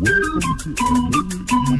Welcome to